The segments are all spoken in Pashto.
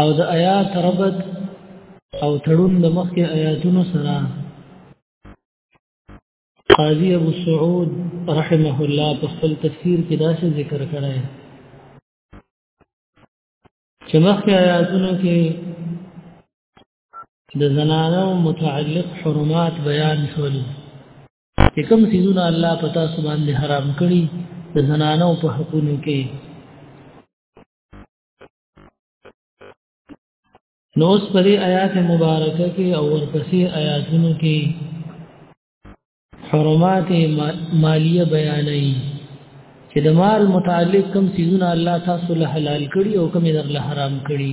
او د آیات ربط او تړون د مخکې آیاتونو سره قاضی ابو سعود رحمه الله په خپل تفسیر کې داسې ذکر کړی چې مخکې آیاتونو کې د زنانو متعلق حرمات بیان شول چې کوم سيزونه الله پتا سبحان دې حرام کړی د زنانو په حقونو کې نو اوس په دې آیات مبارکه کې او ورپسې آیاتونو کې حرمات مالیه بیانوي چې د مال متعلق کم سيزونه الله تاسو له حلال کړي او کم یې در له حرام کړي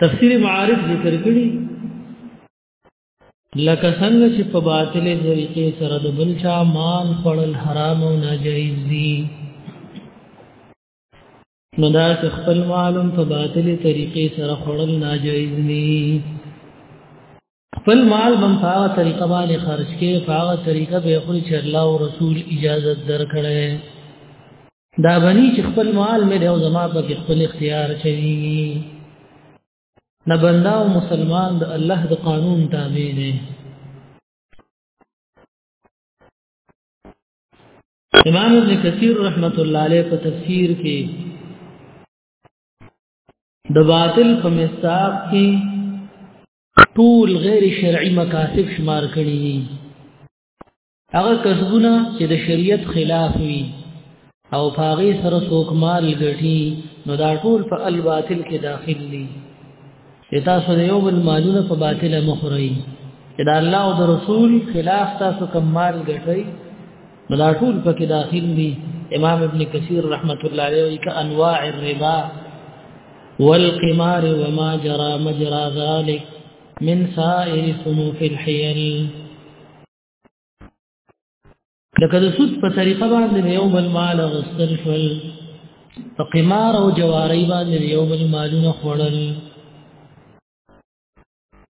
تفسیر معارف ذکر کړي لکه څنګه چې په باطلې طریقې سره د بل چا مال خړل حرام او ناجایز دي نو دا چې خپل مالم په باطلې طریقې سره خړل ناجایز دي خپل مال بم په هغه طریقه باندې خرج کړي په هغه طریقه به خو چې الله او رسول اجازه درکړي دا بني چې خپل مال مې له زما په خپل اختیار چوي نه بندا او مسلمان د الله د قانون تابع دي امام ابن کثیر رحمت الله علیه په تفسیر کې د باطل په مستاق کې ټول غیر شرعي مکاسب شمار کړي دي هغه کسبونه چې د شریعت خلاف وي او پاغي سره څوک مال ګټي نو دا ټول په الباطل کې داخل دي چې تاسو یو بل مالونه په باطل مخوري چې دا الله او رسول خلاف تاسو کوم مال ګټي دا ټول پکې داخل دي امام ابن کثیر رحمت الله علیه وی کا انواع الربا والقمار وما جرى مجرى ذلك من سائر صنوف الحيل لکه د سود په طریقه باندې یو بل مال غسل شول په قمار او جواری باندې یو بل مالونه خوړل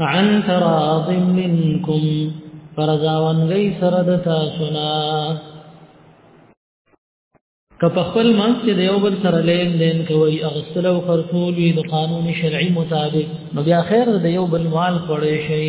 عن تراض منکم فرزاوان غی سره د تاسو نه که په خپل منځ کې د یو بل سره لین دین کوي اغسل او خرطول وي د قانون شرعي مطابق نو بیا خیر د یو بل مال خوړې شي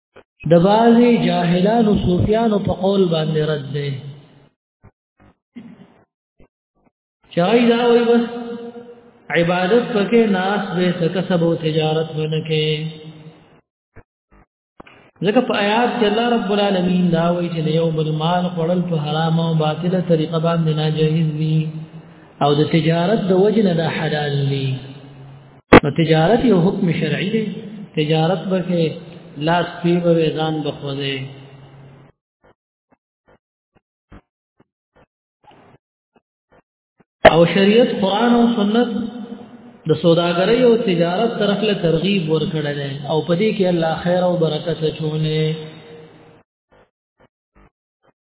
د بعضی جاهلانو صوفیانو په قول باندې رد دی چای دا وای بس عبادت پکې ناس به کسب او تجارت ونکې ځکه په آیات کې الله رب العالمین دا وایي چې یو بل مال خړل په حرام او باطله طریقه باندې ناجایز دي او د تجارت د وجه نه حلال دي نو تجارت یو حکم شرعي دی تجارت به کې لاس پی به ځان بخوځي او شریعت قران او سنت د سوداګرۍ او تجارت طرف له ترغیب ورکړل او په دې کې الله خیر او برکت چونه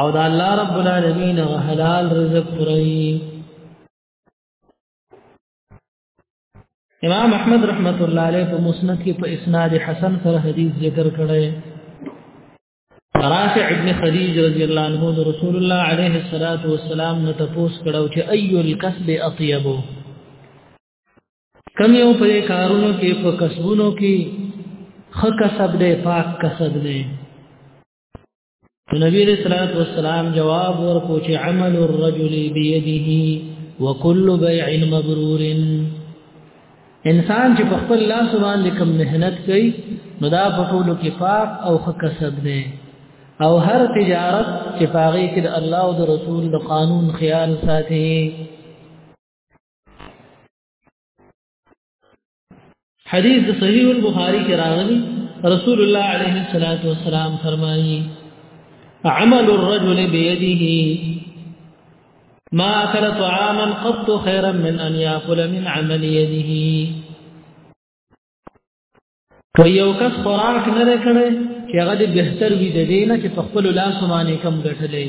او دا الله رب العالمین حلال رزق خوري امام احمد رحمت الله علیه په مسند کې په اسناد حسن سره حدیث ذکر کړی رافع ابن خدیج رضی الله عنه د رسول الله علیه الصلاۃ والسلام نه تپوس کړو چې ایو الکسب اطیبو کم یو په کارونو کې په کسبونو کې خ کسب دې پاک کسب دې نو نبی علیہ الصلوۃ والسلام جواب ورکو چې عمل الرجل بيديه وكل بيع مبرور انسان چې په خپل لاس باندې کوم مهنت کوي نو دا په ټول کې پاک او کسب دی او هر تجارت چې پاغي کې د الله او د رسول د قانون خیال ساتي حدیث د صحیح البخاری کې راغلی رسول الله علیه الصلاۃ والسلام فرمایي عمل الرجل بيده ما اكل طعاما قط خيرا من ان ياكل من عمل يده که یو کس خوراک نه کړي چې هغه به بهتر وي د دینه چې په خپل لاس باندې کم ګټلې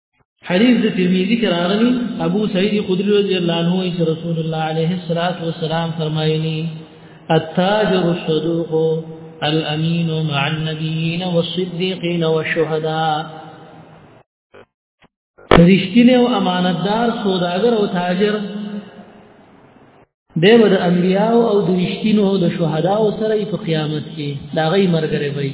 حدیث د ترمذی کې راغلی ابو سعید خدری رضی الله عنه ایس رسول الله علیه الصلاۃ والسلام فرمایلی التاجر الصدوق الامین مع النبیین والصدیقین والشهداء رښتینی او امانتدار سوداګر او تاجر دی به د انبیاو او د رښتینو د شهداو سره په قیامت کې دا غي مرګره وي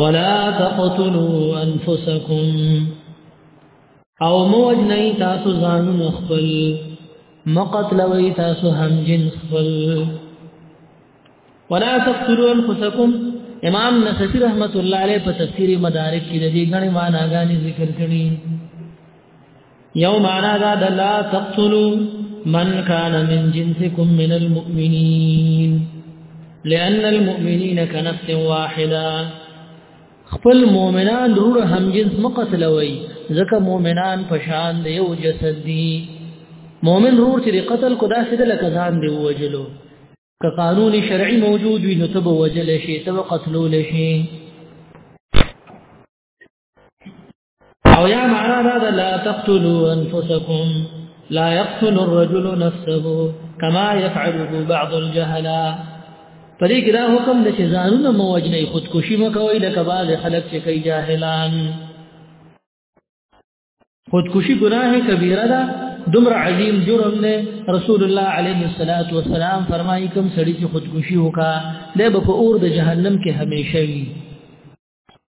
ولا تقتلوا انفسکم او موجنی تاسو ځانونه خپل مقتلوي تاسو هم جن خپل ولا تقتلوا انفسکم امام نصفی رحمت الله علیه په تفسیر مدارک کې د دې غني معناګانې ذکر کړي یو معنا دا د لا تقتلوا من كان من جنسكم من المؤمنين لأن المؤمنين كنفس واحده خپل مؤمنان ضرور هم جنس مقتلوي ځکه مؤمنان په شان دی یو جسد دي مؤمن ضرور چې قتل کو داسې د لکه ځان دی وجلو که قانون شرعي موجود وي نو تب وجل شي تب قتلول شي او یا معنا دا ده لا تقتلوا انفسکم لا يقتل الرجل نفسه كما يفعله بعض الجهلاء په دې کې دا حکم د چې ځانونه مو وجنې خودکشي مکوئ د کبال خلک چې کوي جاهلان خودکشي ګناه کبیره ده دومره عظیم جرم نه رسول الله علیه الصلاۃ والسلام فرمایي کوم سړي چې خودکشي وکا د به په اور د جهنم کې همیشه وي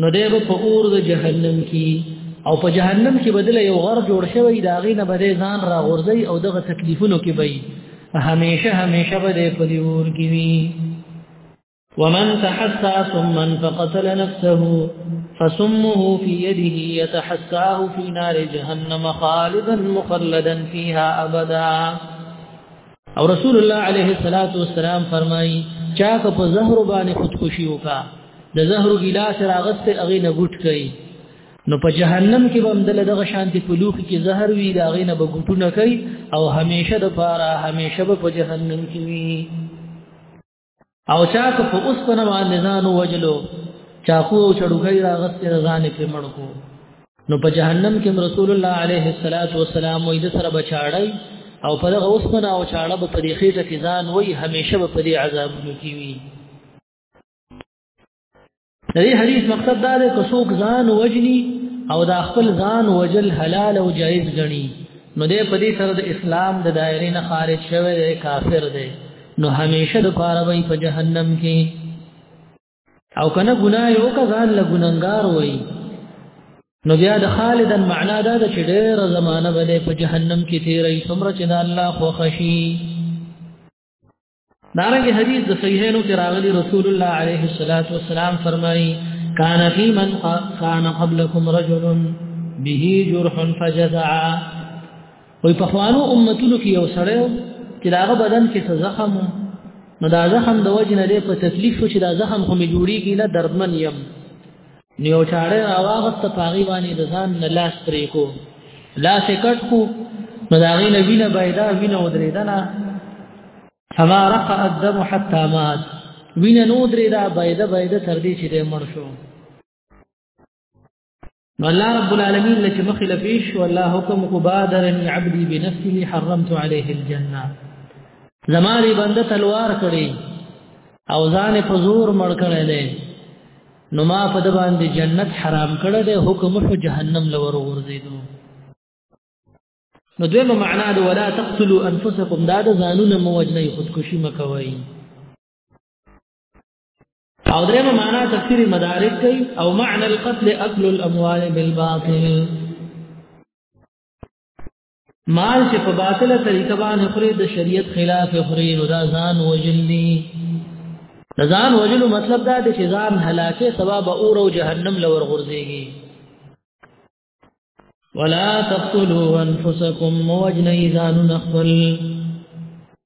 نو دی به په اور د جهنم کې او په جهنم کې بدله یو غر جوړ شوی دا غینه به ځان را غورځي او دغه تکلیفونو کې وي همیشه همیشه به په دې اور کې وي ومن تحسى ثم فقتل نفسه فسمه في يده يتحساه في نار جهنم خالدا مخلدا فيها أبدا او رسول الله عليه الصلاه والسلام فرمایي چا که په زهر باندې خودکشي وکا د زهر ګلاس راغست اغه نه ګټ کړي نو په جهنم کې به مدل دغه شانتي په لوخ کې زهر وي دا غینه به ګټونه کوي او همیشه د پاره همیشه به په جهنم کې وي او چا که په اوس په نوان ځان وجلو چا خو چړوګي راغست ځان په مړ کو نو په جهنم کې رسول الله عليه الصلاه والسلام وې د سره بچاړی او په دغه اوس په نو چاړه په دې خېټه کې ځان وې همیشه په دې عذابونو کې وي د دې حدیث مقصد دا دی چې څوک ځان وجني او دا خپل ځان وجل حلال او جایز ګڼي نو دې په دې سره د اسلام د دایرې نه خارج شوی دی کافر دی نو همیشه د پاره وي په جهنم کې او کنه ګناه یو کا ځان له ګننګار وي نو بیا د خالدن معنا دا د چې ډېر زمانہ بده په جهنم کې تیرې څومره چې د الله خو خشي دارنګ حدیث د صحیحینو کې راغلی رسول الله علیه الصلاۃ والسلام فرمایي کان فی من کان قبلکم رجل به جرح فجزع وي په خوانو امتونو کې یو سړی چې داغه بدن کې څه زخم نو دا زخم د وجنه لري په تکلیف چې دا زخم خو مې جوړیږي نه دردمن یم نیو چاړه راواغست پاغي باندې د ځان نه لاس پرې کو لاس کټ کو نو دا غي نبی نه بيدا وینه ودریدنه فما رق الدم حتى مات وینه نو درېدا بيدا بيدا تر دې چې د مړ شو نو الله رب العالمین لکه مخې لپیش والله حکم کو بادرني عبدي بنفسه حرمت عليه الجنه زماري بنده تلوار کړي او ځان په زور مړ کړي نو ما په د باندې جنت حرام کړه ده حکم په جهنم لور ورزيدو نو دویمه معنا ده ولا تقتلوا انفسكم دا د ځانونه موجنه خودکشي مکوئ او درېمه معنا تفسیر مدارک کوي او معنى القتل اكل الاموال بالباطل مال چې په باطله طریقه باندې خوري د شریعت خلاف خوري نو دا ځان وجلی ځان وجلو مطلب دا دی چې ځان هلاکه سبب اور او جهنم لور غورځيږي ولا تقتلوا انفسكم وجنيزان نخل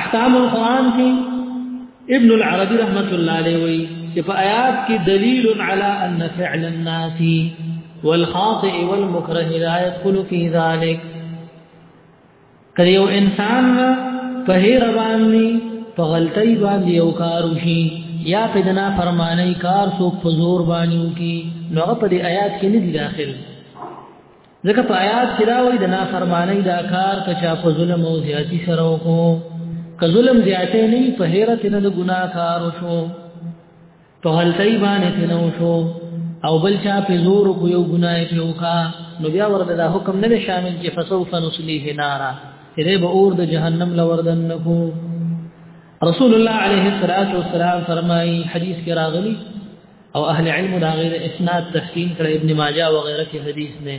احکام القرآن کې ابن العربي رحمت الله عليه وي چې په آیات کې دلیل علی ان فعل الناس والخاطئ والمكره لا يدخل في ذلك کله یو انسان په هر باندې په غلطۍ باندې یو کار وشي یا په دنا فرمانه کار سو په زور باندې وکي نو په دې آیات کې نه دي داخل ځکه په آیات کې راوي د نافرمانی دا کار که چا په ظلم او زیاتی سره وکړو که ظلم زیاتې نه په هیرت نه د ګناه کار وشو په غلطۍ باندې نه وشو او بل چا په زور کو یو ګناه کې وکا نو بیا ورته دا حکم نه شامل چې فسوف نسلیه نارا دې به اور د جهنم لوردن نکو رسول الله عليه الصلاه والسلام فرمایي حدیث کې راغلي او اهل علم دا غیر اسناد تحسین کړ ابن ماجه او غیره کې حدیث نه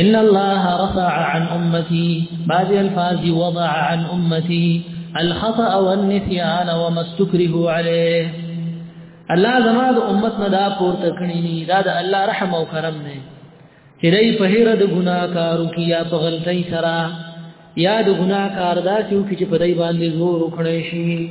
ان الله رفع عن امتي بعض الفاظ وضع عن امتي الخطا والنسيان وما استكره عليه الله زما د امت نه دا پورته کړی نه دا د الله رحم او کرم نه چې دای په هر د ګناکارو کې یا په غلطۍ سره یا د ګناکار دا چې په دای باندې زور وکړي شي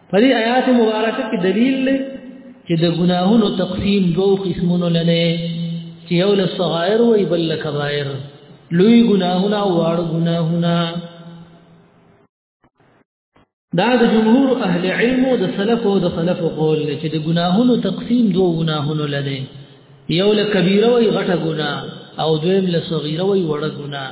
په دې آیات مبارکه کې دلیل دی چې د ګناهونو تقسیم دوه قسمونو لنه چې یو له صغائر وي بل له کبائر لوی ګناهونه او واړ ګناهونه دا د جمهور اهل علم او د سلف او د خلف قول چې د ګناهونو تقسیم دوه ګناهونو لنه یو له کبیره وي غټه ګناه او دویم له صغیره وي وړه ګناه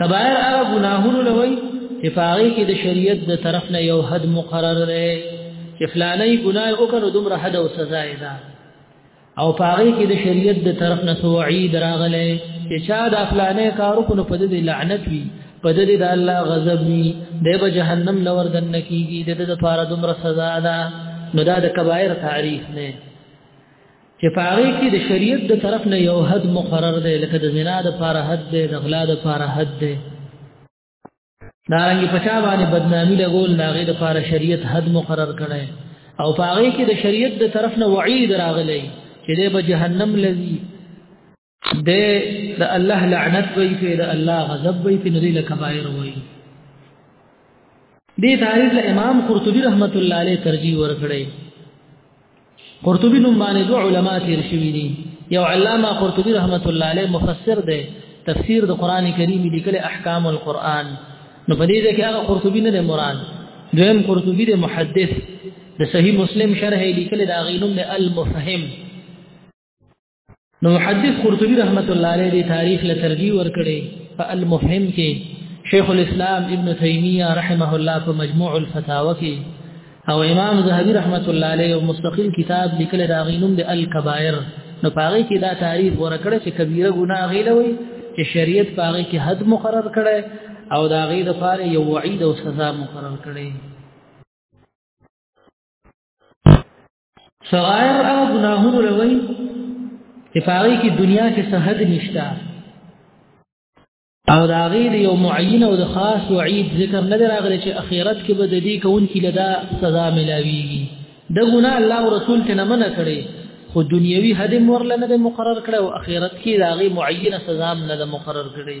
کبائر هغه ګناهونه لوي چې پاره کې د شریعت د طرف نه یو حد مقرر دی چې فلانه ګناه وکړو دومره حد او سزا یې ده او پاره کې د شریعت د طرف نه توعید راغله چې چا د فلانه کارو کو په دې لعنت وي په دې د الله غضب وي د به جهنم لور دن کیږي د دې لپاره دومره سزا ده نو دا د کبائر تعریف نه چې پاره کې د شریعت د طرف نه یو حد مقرر دی لکه د زنا د پاره حد دی د غلا د پاره حد دی دارنګ پچا باندې بدنامي لګول لاغې د پاره شریعت حد مقرر کړي او پاره کې د شریعت د طرف نه وعید راغلی چې د جهنم لذي د د الله لعنت وی په د الله غضب وی په نزل کبائر وی دې تاریخ له امام قرطبي رحمت الله علیه ترجیح ورکړي قرطبي نوم باندې دوه علما تیر شوی دي یو علامه قرطبي رحمت الله علیه مفسر دی تفسیر د قران کریم لیکل احکام القرآن نو په دې کې هغه قرطبي نه مراد دویم قرطبي د محدث د صحیح مسلم شرح لیکل دا غینوم د المفهم نو محدث قرطبي رحمت الله علیه دی تاریخ له ترجیح ورکړي په المهم کې شیخ الاسلام ابن تیمیه رحمه الله په مجموع الفتاوی کې او امام زهبي رحمت الله علیه یو مستقل کتاب لیکل دا غینوم د الکبائر نو پاره کې دا تعریف ورکړه چې کبیره ګناه غیلوي چې شریعت پاره کې حد مقرر کړي او دا غي د پاره یو وعید او سزا مقرر کړي صغائر هغه ګناهونه لوي چې پاره کې دنیا کې سهد نشتا او دا غي د یو معین او د خاص وعید ذکر نه راغلی چې اخرت کې به د دې کون کې لدا سزا ملاويږي د ګناه الله او رسول ته نه منع کړي خو دنیوي هدم ورله نه مقرر کړي او اخرت کې دا غي معینه سزا نه مقرر کړي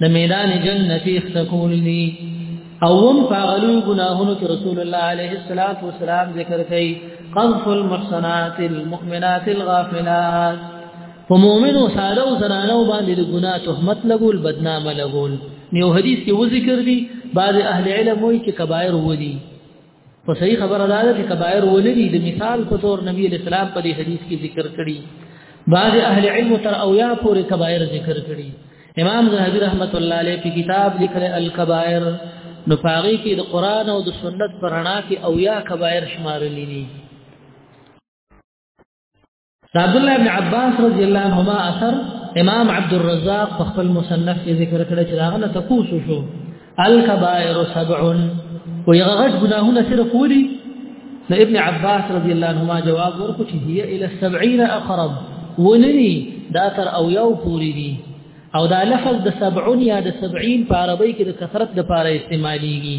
د میدان جنت اختکول دي او هم فعلو گناهونو کې رسول الله عليه الصلاه والسلام ذکر کوي قذف المحصنات المؤمنات الغافلات فمؤمن ساده او زنانه باندې د ګناه تهمت لګول بدنامه لګول نیو حدیث کې و ذکر دي بعض اهل علم وایي چې کبایر ودی خو صحیح خبره ده چې کبایر ولري د مثال په تور نبی اسلام په دې حدیث کې ذکر کړي بعض اهل علم تر او یا پورې کبایر ذکر کړي امام زهبی رحمت الله علیه په کتاب لیکل الکبائر نو پاغي کې د قران او د سنت پرانا کې او یا کبایر شمارلې دي دا عبد الله ابن عباس رضی الله عنهما اثر امام عبد الرزاق په خپل مصنف کې ذکر کړی چې هغه نه تکوس شو الکبائر سبع او یغه غټ ګناهونه سره کولی نو ابن عباس رضی الله عنهما جواب ورکړ چې هي الى 70 اقرب ونني دا تر او یو پوری دي او دا لفظ د 70 یا د 70 په عربی کې د کثرت لپاره استعماليږي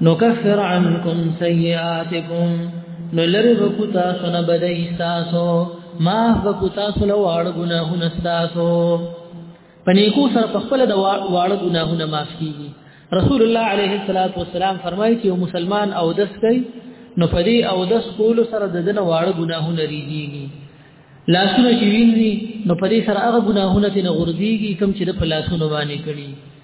نکفر عنکم سیئاتکم نو لری بکو تاسو نه بدای تاسو ما بکو تاسو له واړ ګناهونه تاسو پنیکو سره په خپل د واړ ګناهونه معاف کیږي رسول الله علیه الصلاۃ والسلام فرمایي چې مسلمان او دس کوي نو پدې او دس کول سره د دنه واړ ګناهونه ریږي لاسونه چې ویني نو پدې سره هغه ګناهونه ته نه غورځيږي کوم چې د پلاسونو باندې کړي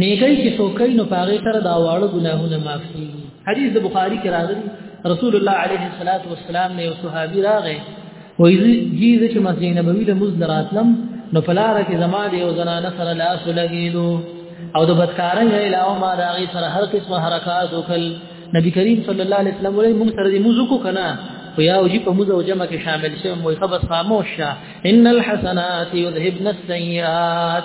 نیکي چې څوک کوي نو په هغې سره دا واړه ګناهونه معاف کېږي حدیث د بخاري کې راغلی رسول الله علیه الصلاة والسلام نه یو صحابي راغی وایي جی زه چې مسجد نبوي له مزد راتلم نو په لاره کې زما د یو زنانه سره لاس ولګېدو او د بدکارۍ نه علاوه ما د هغې سره هر قسمه حرکات وکړل نبی کریم صلی الله علیه وسلم وایي موږ سره دې موز وکړو که نه خو یا وجي په موزه او جمع کې شامل شي مو خبر خاموش شه ان الحسنات يذهبن السيئات